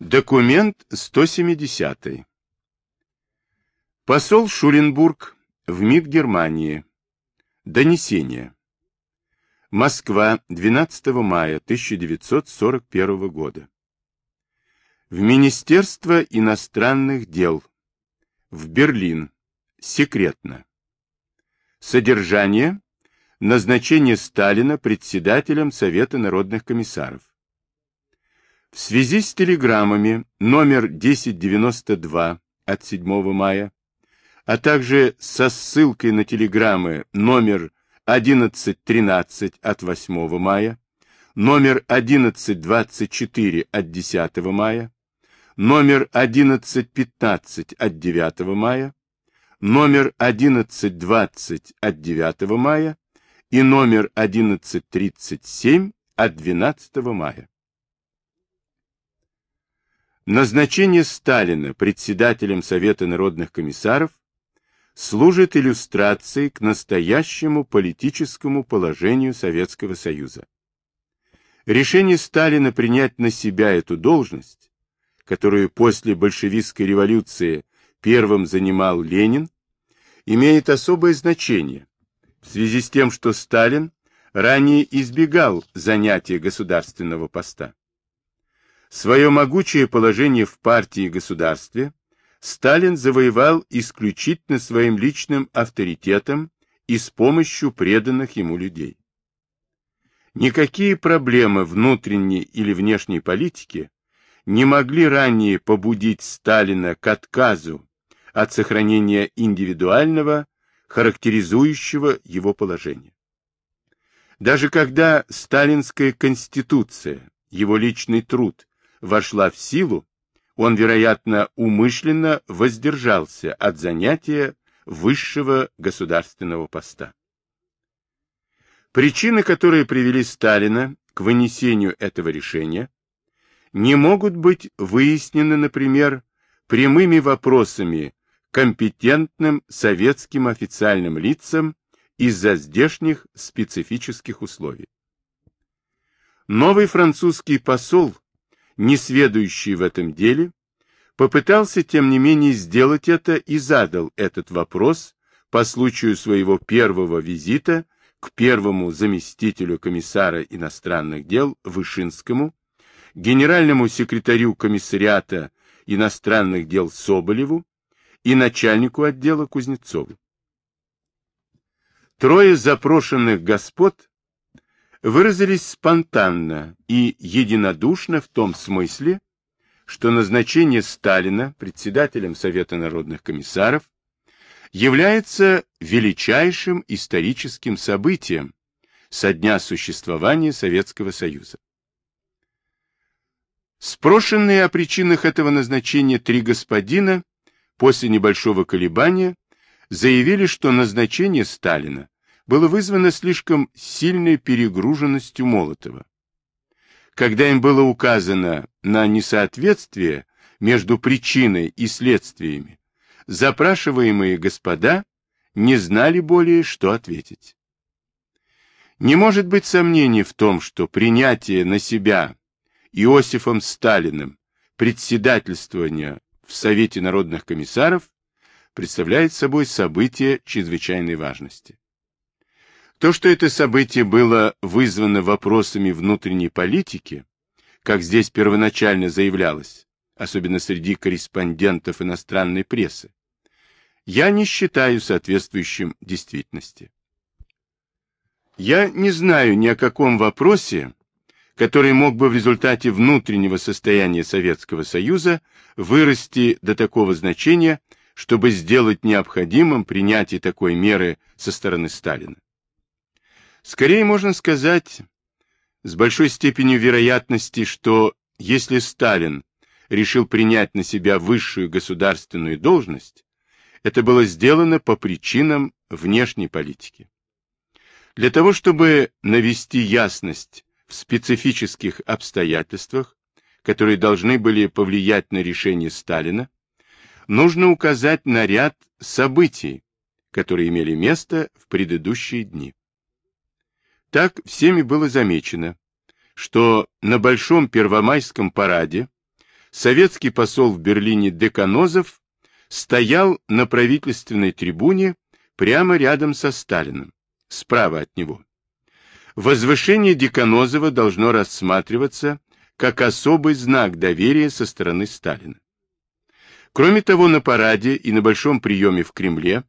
Документ 170. Посол Шуленбург в МИД Германии. Донесение. Москва, 12 мая 1941 года. В Министерство иностранных дел. В Берлин. Секретно. Содержание. Назначение Сталина председателем Совета народных комиссаров. В связи с телеграммами номер 1092 от 7 мая, а также со ссылкой на телеграммы номер 1113 от 8 мая, номер 1124 от 10 мая, номер 1115 от 9 мая, номер 1120 от 9 мая и номер 1137 от 12 мая. Назначение Сталина председателем Совета народных комиссаров служит иллюстрацией к настоящему политическому положению Советского Союза. Решение Сталина принять на себя эту должность, которую после большевистской революции первым занимал Ленин, имеет особое значение в связи с тем, что Сталин ранее избегал занятия государственного поста. Свое могучее положение в партии и государстве Сталин завоевал исключительно своим личным авторитетом и с помощью преданных ему людей. Никакие проблемы внутренней или внешней политики не могли ранее побудить Сталина к отказу от сохранения индивидуального, характеризующего его положения. Даже когда сталинская конституция, его личный труд, вошла в силу, он, вероятно, умышленно воздержался от занятия высшего государственного поста. Причины, которые привели Сталина к вынесению этого решения, не могут быть выяснены, например, прямыми вопросами компетентным советским официальным лицам из-за здешних специфических условий. Новый французский посол несведущий в этом деле, попытался, тем не менее, сделать это и задал этот вопрос по случаю своего первого визита к первому заместителю комиссара иностранных дел Вышинскому, генеральному секретарю комиссариата иностранных дел Соболеву и начальнику отдела Кузнецову. Трое запрошенных господ выразились спонтанно и единодушно в том смысле, что назначение Сталина председателем Совета народных комиссаров является величайшим историческим событием со дня существования Советского Союза. Спрошенные о причинах этого назначения три господина после небольшого колебания заявили, что назначение Сталина было вызвано слишком сильной перегруженностью Молотова. Когда им было указано на несоответствие между причиной и следствиями, запрашиваемые господа не знали более, что ответить. Не может быть сомнений в том, что принятие на себя Иосифом Сталиным председательствования в Совете народных комиссаров представляет собой событие чрезвычайной важности. То, что это событие было вызвано вопросами внутренней политики, как здесь первоначально заявлялось, особенно среди корреспондентов иностранной прессы, я не считаю соответствующим действительности. Я не знаю ни о каком вопросе, который мог бы в результате внутреннего состояния Советского Союза вырасти до такого значения, чтобы сделать необходимым принятие такой меры со стороны Сталина. Скорее можно сказать с большой степенью вероятности, что если Сталин решил принять на себя высшую государственную должность, это было сделано по причинам внешней политики. Для того, чтобы навести ясность в специфических обстоятельствах, которые должны были повлиять на решение Сталина, нужно указать на ряд событий, которые имели место в предыдущие дни. Так всеми было замечено, что на Большом Первомайском параде советский посол в Берлине Деканозов стоял на правительственной трибуне прямо рядом со Сталиным, справа от него. Возвышение Деканозова должно рассматриваться как особый знак доверия со стороны Сталина. Кроме того, на параде и на большом приеме в Кремле,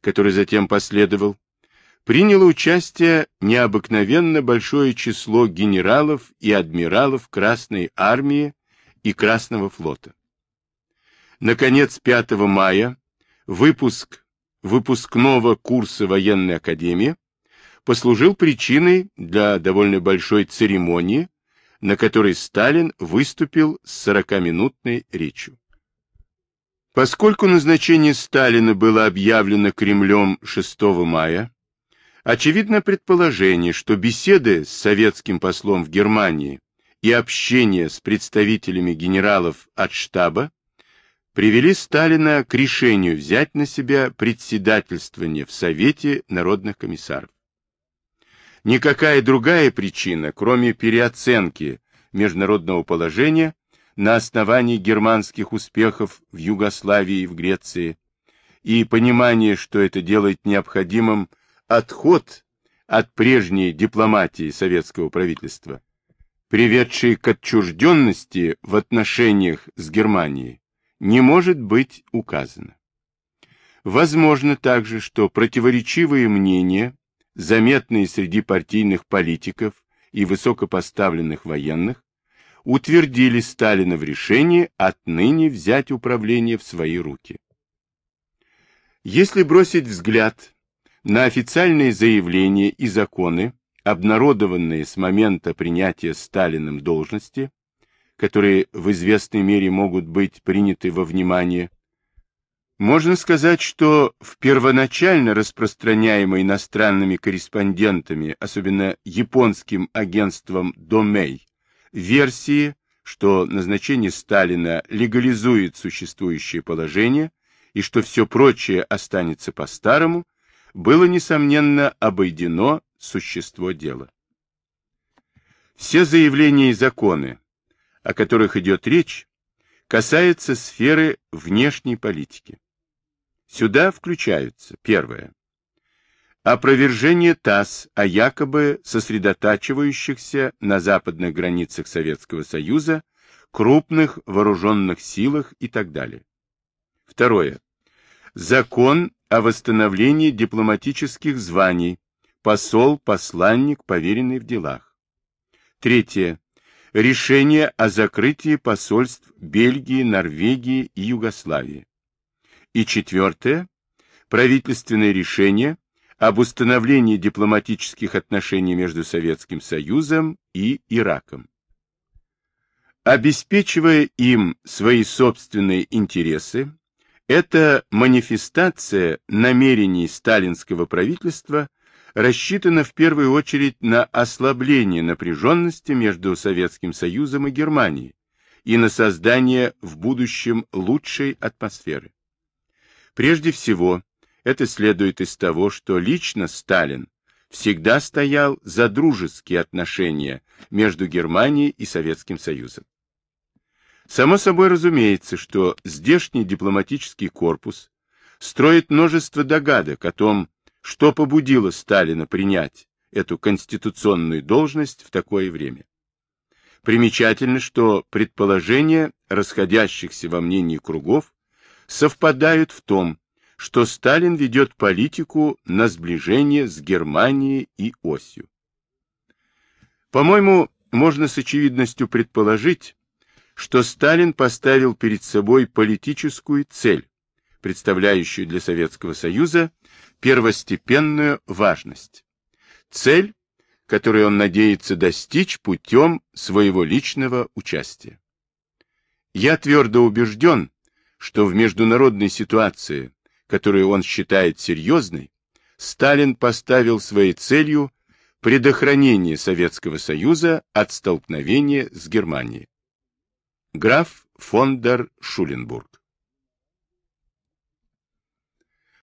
который затем последовал, приняло участие необыкновенно большое число генералов и адмиралов Красной Армии и Красного флота. Наконец, 5 мая выпуск выпускного курса военной академии послужил причиной для довольно большой церемонии, на которой Сталин выступил с 40-минутной речью. Поскольку назначение Сталина было объявлено Кремлем 6 мая, очевидно предположение, что беседы с советским послом в Германии и общение с представителями генералов от штаба привели Сталина к решению взять на себя председательствование в Совете народных комиссаров. Никакая другая причина, кроме переоценки международного положения на основании германских успехов в Югославии и в Греции, и понимания, что это делает необходимым отход от прежней дипломатии советского правительства, приведшей к отчужденности в отношениях с Германией, не может быть указано. Возможно также, что противоречивые мнения, заметные среди партийных политиков и высокопоставленных военных, утвердили Сталина в решении отныне взять управление в свои руки. Если бросить взгляд на официальные заявления и законы, обнародованные с момента принятия Сталиным должности, которые в известной мере могут быть приняты во внимание, можно сказать, что в первоначально распространяемой иностранными корреспондентами, особенно японским агентством Домей, версии, что назначение Сталина легализует существующее положение и что все прочее останется по-старому, было, несомненно, обойдено существо дела. Все заявления и законы, о которых идет речь, касаются сферы внешней политики. Сюда включаются, первое, опровержение ТАСС о якобы сосредотачивающихся на западных границах Советского Союза крупных вооруженных силах и так далее. Второе. Закон о восстановлении дипломатических званий, посол, посланник, поверенный в делах. Третье. Решение о закрытии посольств Бельгии, Норвегии и Югославии. И четвертое. Правительственное решение об установлении дипломатических отношений между Советским Союзом и Ираком. Обеспечивая им свои собственные интересы, эта манифестация намерений сталинского правительства рассчитана в первую очередь на ослабление напряженности между Советским Союзом и Германией и на создание в будущем лучшей атмосферы. Прежде всего, это следует из того, что лично Сталин всегда стоял за дружеские отношения между Германией и Советским Союзом. Само собой разумеется, что здешний дипломатический корпус строит множество догадок о том, что побудило Сталина принять эту конституционную должность в такое время. Примечательно, что предположения расходящихся во мнении кругов совпадают в том, что Сталин ведет политику на сближение с Германией и осью. По-моему, можно с очевидностью предположить, что Сталин поставил перед собой политическую цель, представляющую для Советского Союза первостепенную важность. Цель, которую он надеется достичь путем своего личного участия. Я твердо убежден, что в международной ситуации, которую он считает серьезной, Сталин поставил своей целью предохранение Советского Союза от столкновения с Германией. Граф фон дер Шуленбург